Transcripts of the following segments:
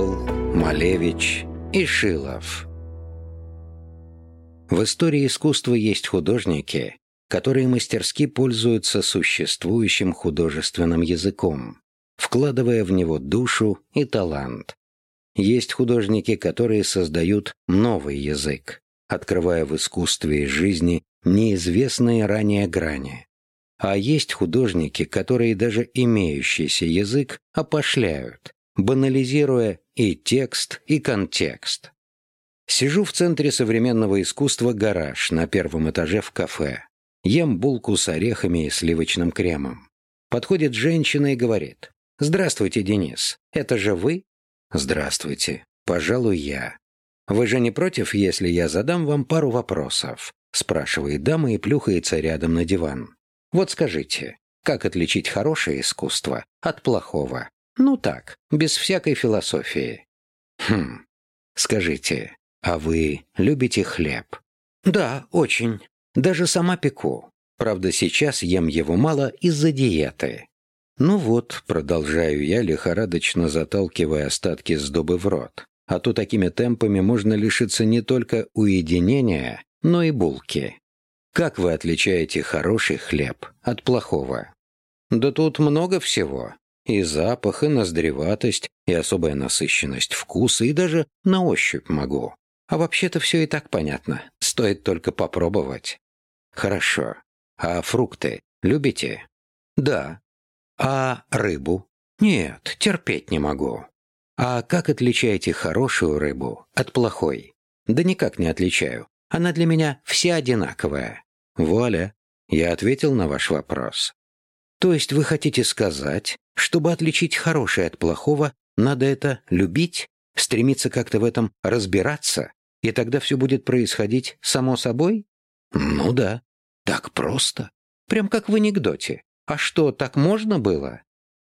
Орхол, Малевич и Шилов. В истории искусства есть художники, которые мастерски пользуются существующим художественным языком, вкладывая в него душу и талант. Есть художники, которые создают новый язык, открывая в искусстве и жизни неизвестные ранее грани. А есть художники, которые даже имеющийся язык опошляют, банализируя и текст, и контекст. Сижу в центре современного искусства «Гараж» на первом этаже в кафе. Ем булку с орехами и сливочным кремом. Подходит женщина и говорит. «Здравствуйте, Денис. Это же вы?» «Здравствуйте. Пожалуй, я». «Вы же не против, если я задам вам пару вопросов?» спрашивает дама и плюхается рядом на диван. «Вот скажите, как отличить хорошее искусство от плохого? Ну так, без всякой философии». «Хм, скажите, а вы любите хлеб?» «Да, очень. Даже сама пеку. Правда, сейчас ем его мало из-за диеты. Ну вот, продолжаю я, лихорадочно заталкивая остатки сдобы в рот. А то такими темпами можно лишиться не только уединения, но и булки. Как вы отличаете хороший хлеб от плохого? Да тут много всего. И запах, и ноздреватость, и особая насыщенность вкуса, и даже на ощупь могу. А вообще-то все и так понятно. Стоит только попробовать. Хорошо. А фрукты любите? Да. А рыбу? Нет, терпеть не могу. А как отличаете хорошую рыбу от плохой? Да никак не отличаю. Она для меня вся одинаковая. Вуаля, я ответил на ваш вопрос. То есть вы хотите сказать, чтобы отличить хорошее от плохого, надо это любить, стремиться как-то в этом разбираться? И тогда все будет происходить само собой? Ну да. Так просто. Прям как в анекдоте. А что, так можно было?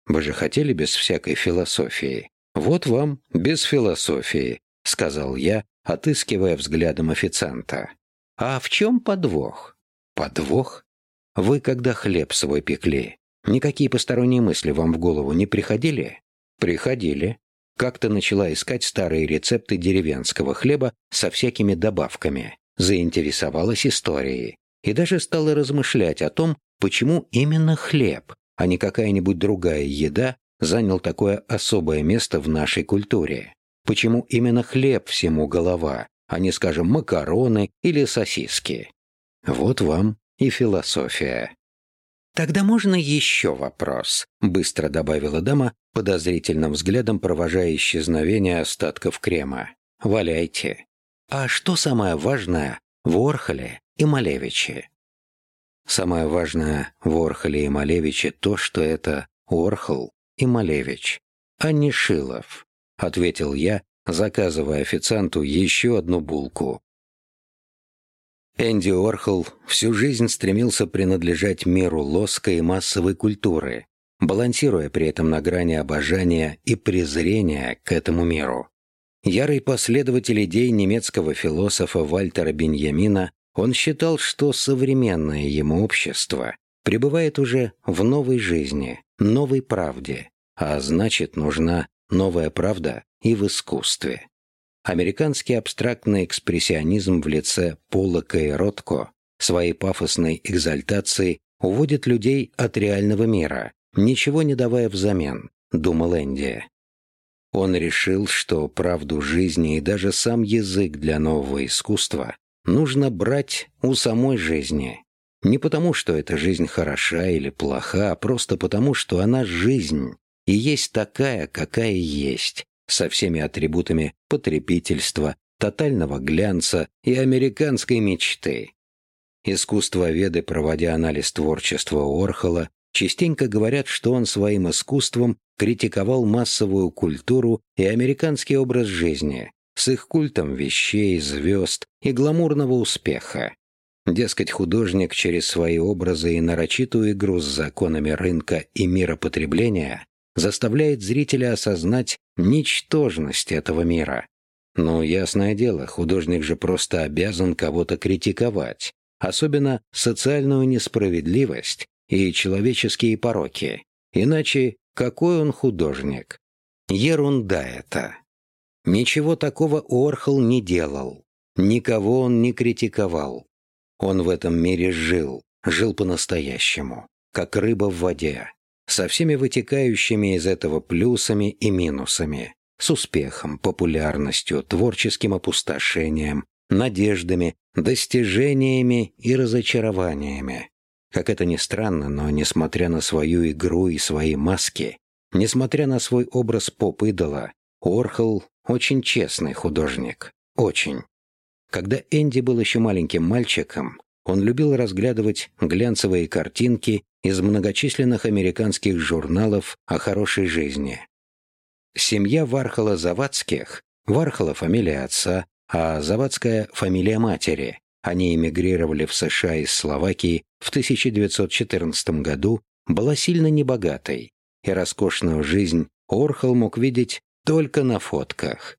Вы же хотели без всякой философии. Вот вам без философии, сказал я, отыскивая взглядом официанта. А в чем подвох? Подвох? Вы, когда хлеб свой пекли, никакие посторонние мысли вам в голову не приходили? Приходили. Как-то начала искать старые рецепты деревенского хлеба со всякими добавками, заинтересовалась историей и даже стала размышлять о том, почему именно хлеб, а не какая-нибудь другая еда, занял такое особое место в нашей культуре. Почему именно хлеб всему голова, а не, скажем, макароны или сосиски. Вот вам и философия. «Тогда можно еще вопрос», — быстро добавила дама, подозрительным взглядом провожая исчезновение остатков крема. «Валяйте. А что самое важное в Орхоле и Малевиче?» «Самое важное в Орхоле и Малевиче то, что это Орхол и Малевич, а не Шилов», — ответил я, заказывая официанту еще одну булку. Энди Орхол всю жизнь стремился принадлежать миру лоска и массовой культуры, балансируя при этом на грани обожания и презрения к этому миру. Ярый последователь идей немецкого философа Вальтера Беньямина, он считал, что современное ему общество пребывает уже в новой жизни, новой правде, а значит, нужна новая правда и в искусстве. Американский абстрактный экспрессионизм в лице Поллока и Ротко своей пафосной экзальтацией уводит людей от реального мира, ничего не давая взамен, думал Энди. Он решил, что правду жизни и даже сам язык для нового искусства нужно брать у самой жизни. Не потому, что эта жизнь хороша или плоха, а просто потому, что она жизнь и есть такая, какая есть, со всеми атрибутами потребительства, тотального глянца и американской мечты. Искусствоведы, проводя анализ творчества Орхола, частенько говорят, что он своим искусством критиковал массовую культуру и американский образ жизни с их культом вещей, звезд и гламурного успеха. Дескать, художник через свои образы и нарочитую игру с законами рынка и мира потребления заставляет зрителя осознать ничтожность этого мира. Ну, ясное дело, художник же просто обязан кого-то критиковать, особенно социальную несправедливость и человеческие пороки. Иначе какой он художник? Ерунда это. Ничего такого Орхол не делал. Никого он не критиковал. Он в этом мире жил, жил по-настоящему, как рыба в воде, со всеми вытекающими из этого плюсами и минусами, с успехом, популярностью, творческим опустошением, надеждами, достижениями и разочарованиями. Как это ни странно, но несмотря на свою игру и свои маски, несмотря на свой образ поп-идола, Орхол очень честный художник. Очень. Когда Энди был еще маленьким мальчиком, он любил разглядывать глянцевые картинки из многочисленных американских журналов о хорошей жизни. Семья Вархола Завадских, Вархола фамилия отца, а Завадская фамилия матери, они эмигрировали в США из Словакии в 1914 году, была сильно небогатой, и роскошную жизнь Орхол мог видеть только на фотках.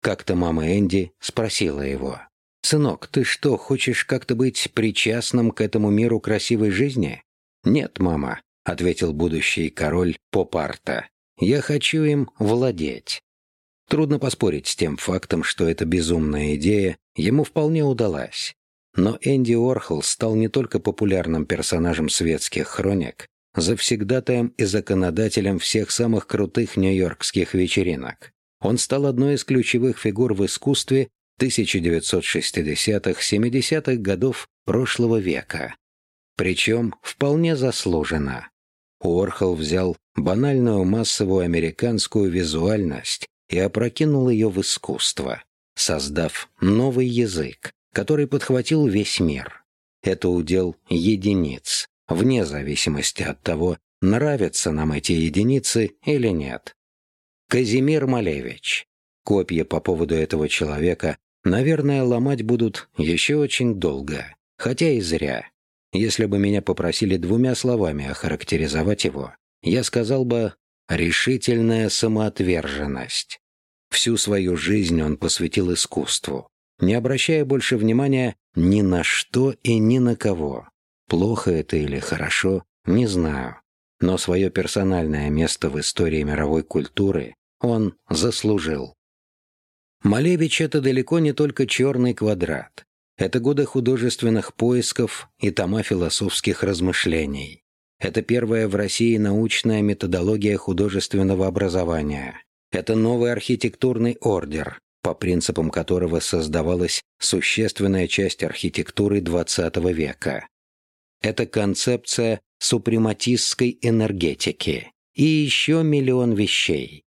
Как-то мама Энди спросила его, «Сынок, ты что, хочешь как-то быть причастным к этому миру красивой жизни?» «Нет, мама», — ответил будущий король Попарта. «Я хочу им владеть». Трудно поспорить с тем фактом, что эта безумная идея ему вполне удалась. Но Энди Орхол стал не только популярным персонажем светских хроник, завсегдатаем и законодателем всех самых крутых нью-йоркских вечеринок. Он стал одной из ключевых фигур в искусстве 1960-70-х годов прошлого века. Причем вполне заслуженно. Уорхол взял банальную массовую американскую визуальность и опрокинул ее в искусство, создав новый язык, который подхватил весь мир. Это удел единиц, вне зависимости от того, нравятся нам эти единицы или нет. Казимир Малевич. Копья по поводу этого человека, наверное, ломать будут еще очень долго, хотя и зря. Если бы меня попросили двумя словами охарактеризовать его, я сказал бы «решительная самоотверженность». Всю свою жизнь он посвятил искусству, не обращая больше внимания ни на что и ни на кого. Плохо это или хорошо, не знаю. Но свое персональное место в истории мировой культуры он заслужил. Малевич — это далеко не только черный квадрат. Это годы художественных поисков и тома философских размышлений. Это первая в России научная методология художественного образования. Это новый архитектурный ордер, по принципам которого создавалась существенная часть архитектуры XX века. Это концепция супрематистской энергетики и еще миллион вещей.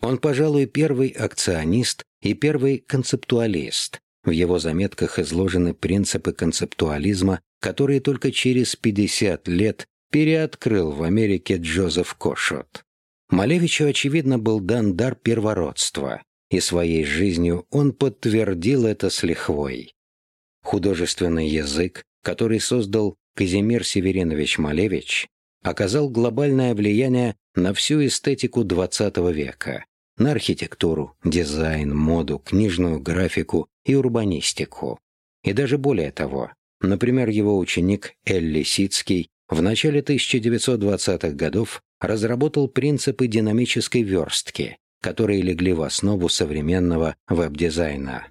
Он, пожалуй, первый акционист и первый концептуалист. В его заметках изложены принципы концептуализма, которые только через 50 лет переоткрыл в Америке Джозеф Кошот. Малевичу, очевидно, был дан дар первородства, и своей жизнью он подтвердил это с лихвой. Художественный язык, который создал Казимир Северинович Малевич оказал глобальное влияние на всю эстетику XX века, на архитектуру, дизайн, моду, книжную графику и урбанистику. И даже более того, например, его ученик Эль Лисицкий в начале 1920-х годов разработал принципы динамической верстки, которые легли в основу современного веб-дизайна.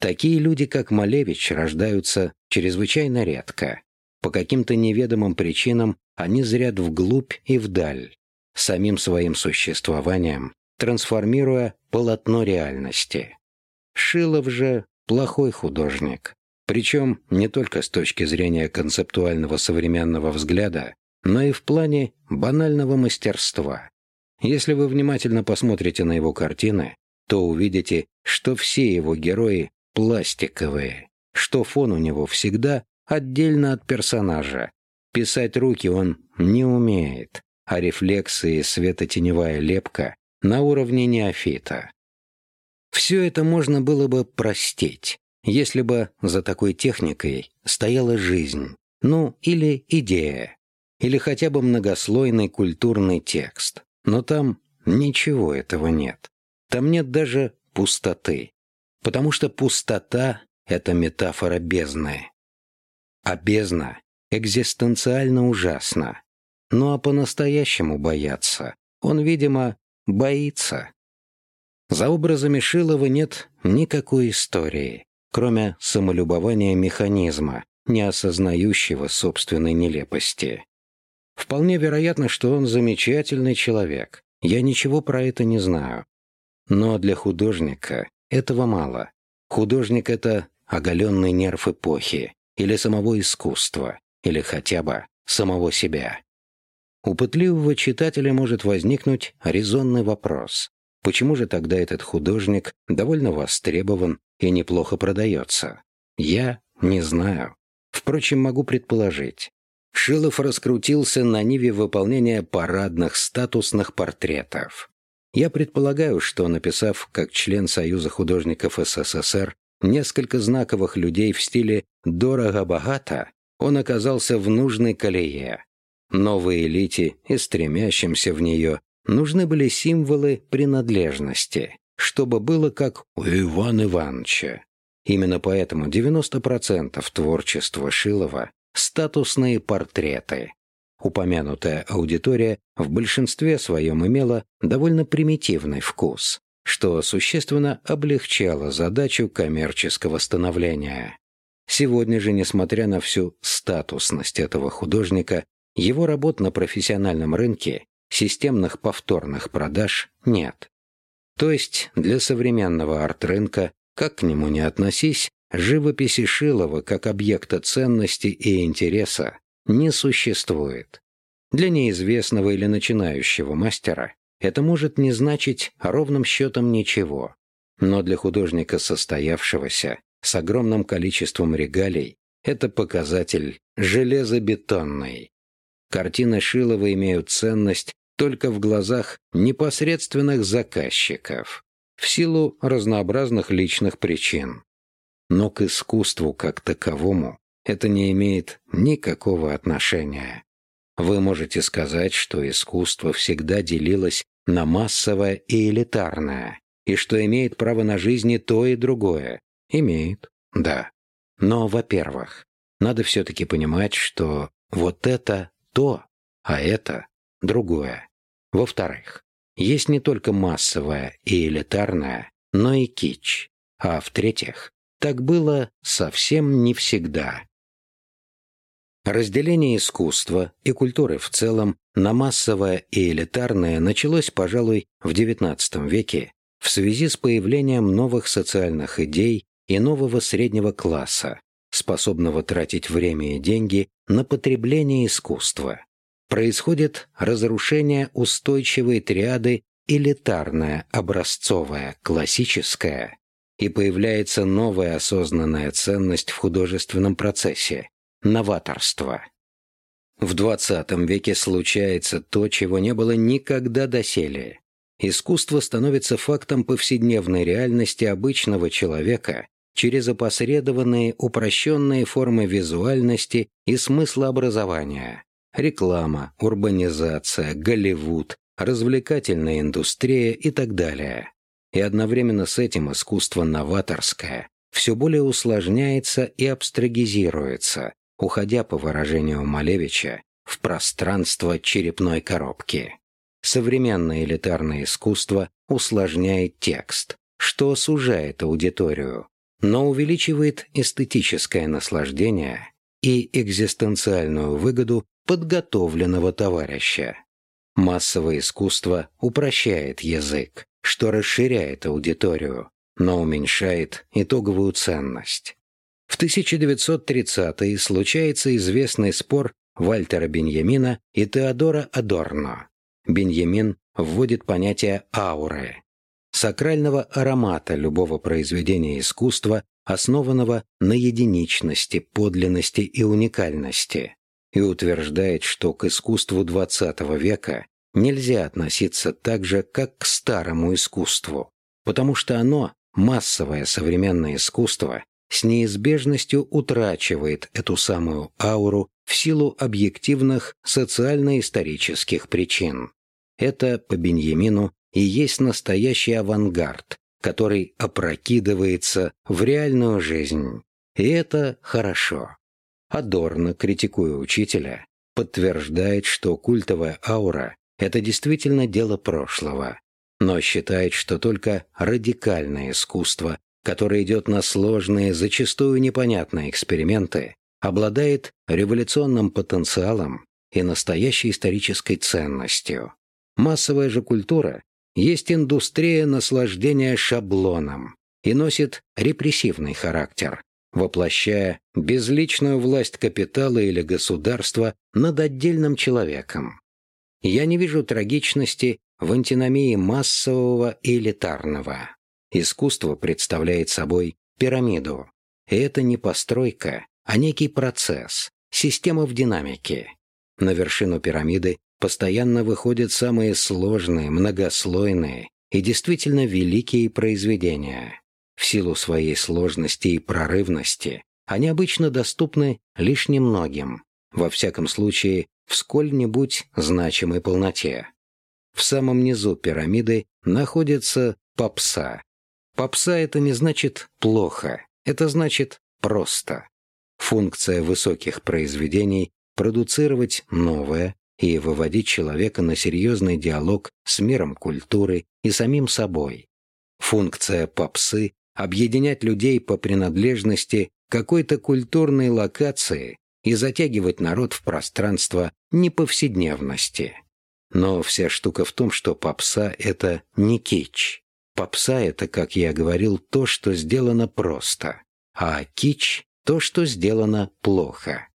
Такие люди, как Малевич, рождаются чрезвычайно редко. По каким-то неведомым причинам они зрят вглубь и вдаль, самим своим существованием, трансформируя полотно реальности. Шилов же плохой художник, причем не только с точки зрения концептуального современного взгляда, но и в плане банального мастерства. Если вы внимательно посмотрите на его картины, то увидите, что все его герои пластиковые, что фон у него всегда отдельно от персонажа. Писать руки он не умеет, а рефлексы и светотеневая лепка на уровне неофита. Все это можно было бы простить, если бы за такой техникой стояла жизнь, ну или идея, или хотя бы многослойный культурный текст. Но там ничего этого нет. Там нет даже пустоты. Потому что пустота — это метафора бездны. А бездна экзистенциально ужасна. Ну а по-настоящему бояться он, видимо, боится. За образами Шилова нет никакой истории, кроме самолюбования механизма, не осознающего собственной нелепости. Вполне вероятно, что он замечательный человек. Я ничего про это не знаю. Но для художника этого мало. Художник — это оголенный нерв эпохи, или самого искусства, или хотя бы самого себя. У пытливого читателя может возникнуть резонный вопрос. Почему же тогда этот художник довольно востребован и неплохо продается? Я не знаю. Впрочем, могу предположить. Шилов раскрутился на ниве выполнения парадных статусных портретов. Я предполагаю, что, написав как член Союза художников СССР несколько знаковых людей в стиле «дорого-богато», он оказался в нужной колее. Новой элите и стремящимся в нее нужны были символы принадлежности, чтобы было как у Ивана Ивановича. Именно поэтому 90% творчества Шилова – статусные портреты. Упомянутая аудитория в большинстве своем имела довольно примитивный вкус, что существенно облегчало задачу коммерческого становления. Сегодня же, несмотря на всю статусность этого художника, его работ на профессиональном рынке системных повторных продаж нет. То есть для современного арт-рынка, как к нему ни относись, живописи Шилова как объекта ценности и интереса не существует. Для неизвестного или начинающего мастера это может не значить ровным счетом ничего. Но для художника состоявшегося, с огромным количеством регалий, это показатель железобетонный. Картины Шилова имеют ценность только в глазах непосредственных заказчиков, в силу разнообразных личных причин. Но к искусству как таковому это не имеет никакого отношения. Вы можете сказать, что искусство всегда делилось на массовое и элитарное, и что имеет право на жизнь то, и другое. Имеет, да. Но, во-первых, надо все-таки понимать, что вот это то, а это другое. Во-вторых, есть не только массовое и элитарное, но и кич. А в-третьих, так было совсем не всегда. Разделение искусства и культуры в целом на массовое и элитарное началось, пожалуй, в XIX веке в связи с появлением новых социальных идей и нового среднего класса, способного тратить время и деньги на потребление искусства происходит разрушение устойчивой триады элитарная, образцовая, классическая, и появляется новая осознанная ценность в художественном процессе – новаторство. В XX веке случается то, чего не было никогда доселе. Искусство становится фактом повседневной реальности обычного человека через опосредованные упрощенные формы визуальности и смыслообразования, реклама, урбанизация, Голливуд, развлекательная индустрия и так далее. И одновременно с этим искусство новаторское все более усложняется и абстрагизируется, уходя, по выражению Малевича, в пространство черепной коробки. Современное элитарное искусство усложняет текст, что сужает аудиторию, но увеличивает эстетическое наслаждение и экзистенциальную выгоду подготовленного товарища. Массовое искусство упрощает язык, что расширяет аудиторию, но уменьшает итоговую ценность. В 1930-е случается известный спор Вальтера Беньямина и Теодора Адорно. Беньямин вводит понятие ауры, сакрального аромата любого произведения искусства, основанного на единичности, подлинности и уникальности и утверждает, что к искусству XX века нельзя относиться так же, как к старому искусству, потому что оно, массовое современное искусство, с неизбежностью утрачивает эту самую ауру в силу объективных социально-исторических причин. Это, по Беньямину, и есть настоящий авангард, который опрокидывается в реальную жизнь. И это хорошо. Адорно, критикуя учителя, подтверждает, что культовая аура – это действительно дело прошлого. но считает, что только радикальное искусство, которое идет на сложные, зачастую непонятные эксперименты, обладает революционным потенциалом и настоящей исторической ценностью. Массовая же культура есть индустрия наслаждения шаблоном и носит репрессивный характер, воплощая безличную власть капитала или государства над отдельным человеком. Я не вижу трагичности в антиномии массового и элитарного. Искусство представляет собой пирамиду. И это не постройка, а некий процесс, система в динамике. На вершину пирамиды постоянно выходят самые сложные, многослойные и действительно великие произведения. В силу своей сложности и прорывности они обычно доступны лишь немногим, во всяком случае, в сколь-нибудь значимой полноте. В самом низу пирамиды находится попса. Попса — это не значит «плохо», это значит «просто». Функция высоких произведений — продуцировать новое и выводить человека на серьезный диалог с миром культуры и самим собой. Функция попсы — объединять людей по принадлежности какой-то культурной локации и затягивать народ в пространство неповседневности. Но вся штука в том, что попса — это не кич. Попса — это, как я говорил, то, что сделано просто, а кич то, что сделано плохо.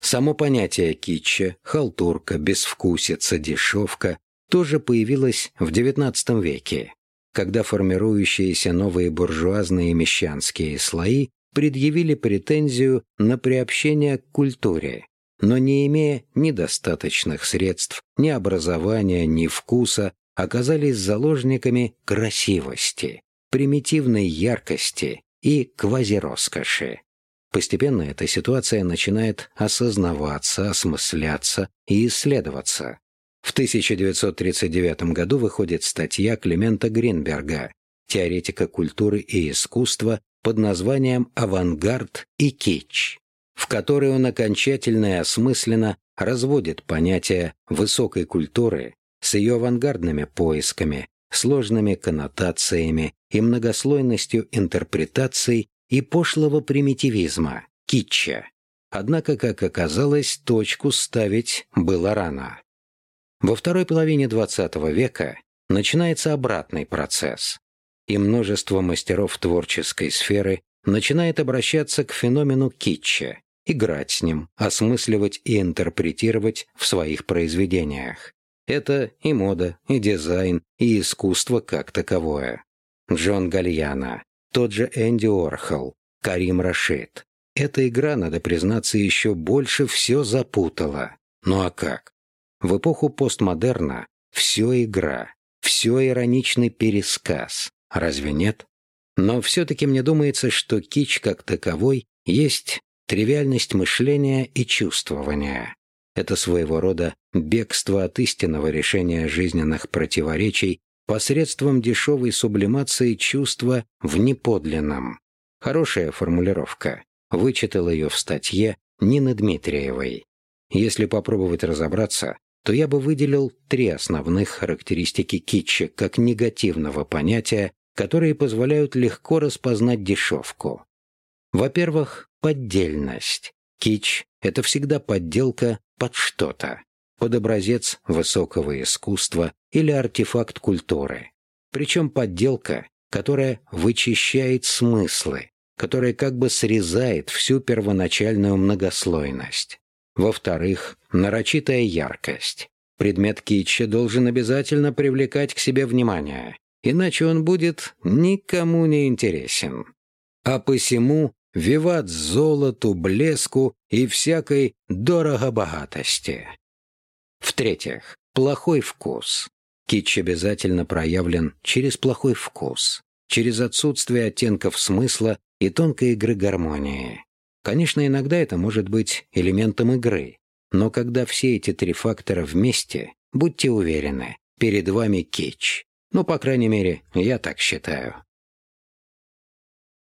Само понятие китча, халтурка, безвкусица, дешевка тоже появилось в XIX веке, когда формирующиеся новые буржуазные мещанские слои предъявили претензию на приобщение к культуре, но не имея ни достаточных средств, ни образования, ни вкуса, оказались заложниками красивости, примитивной яркости и квазироскоши. Постепенно эта ситуация начинает осознаваться, осмысляться и исследоваться. В 1939 году выходит статья Климента Гринберга «Теоретика культуры и искусства» под названием «Авангард и кич», в которой он окончательно и осмысленно разводит понятие высокой культуры с ее авангардными поисками, сложными коннотациями и многослойностью интерпретаций и пошлого примитивизма, китча. Однако, как оказалось, точку ставить было рано. Во второй половине XX века начинается обратный процесс, и множество мастеров творческой сферы начинает обращаться к феномену китча, играть с ним, осмысливать и интерпретировать в своих произведениях. Это и мода, и дизайн, и искусство как таковое. Джон Гальяна, тот же Энди Орхол, Карим Рашид. Эта игра, надо признаться, еще больше все запутала. Ну а как? В эпоху постмодерна все игра, все ироничный пересказ. Разве нет? Но все-таки мне думается, что кич как таковой есть тривиальность мышления и чувствования. Это своего рода бегство от истинного решения жизненных противоречий посредством дешевой сублимации чувства в неподлинном. Хорошая формулировка. Вычитал ее в статье Нины Дмитриевой. Если попробовать разобраться, то я бы выделил три основных характеристики китча как негативного понятия, которые позволяют легко распознать дешевку. Во-первых, поддельность. Кич — это всегда подделка под что-то под образец высокого искусства или артефакт культуры. Причем подделка, которая вычищает смыслы, которая как бы срезает всю первоначальную многослойность. Во-вторых, нарочитая яркость. Предмет китча должен обязательно привлекать к себе внимание, иначе он будет никому не интересен. А посему виват золоту, блеску и всякой дорого-богатости. В-третьих, плохой вкус. Китч обязательно проявлен через плохой вкус, через отсутствие оттенков смысла и тонкой игры гармонии. Конечно, иногда это может быть элементом игры, но когда все эти три фактора вместе, будьте уверены, перед вами кич. Ну, по крайней мере, я так считаю.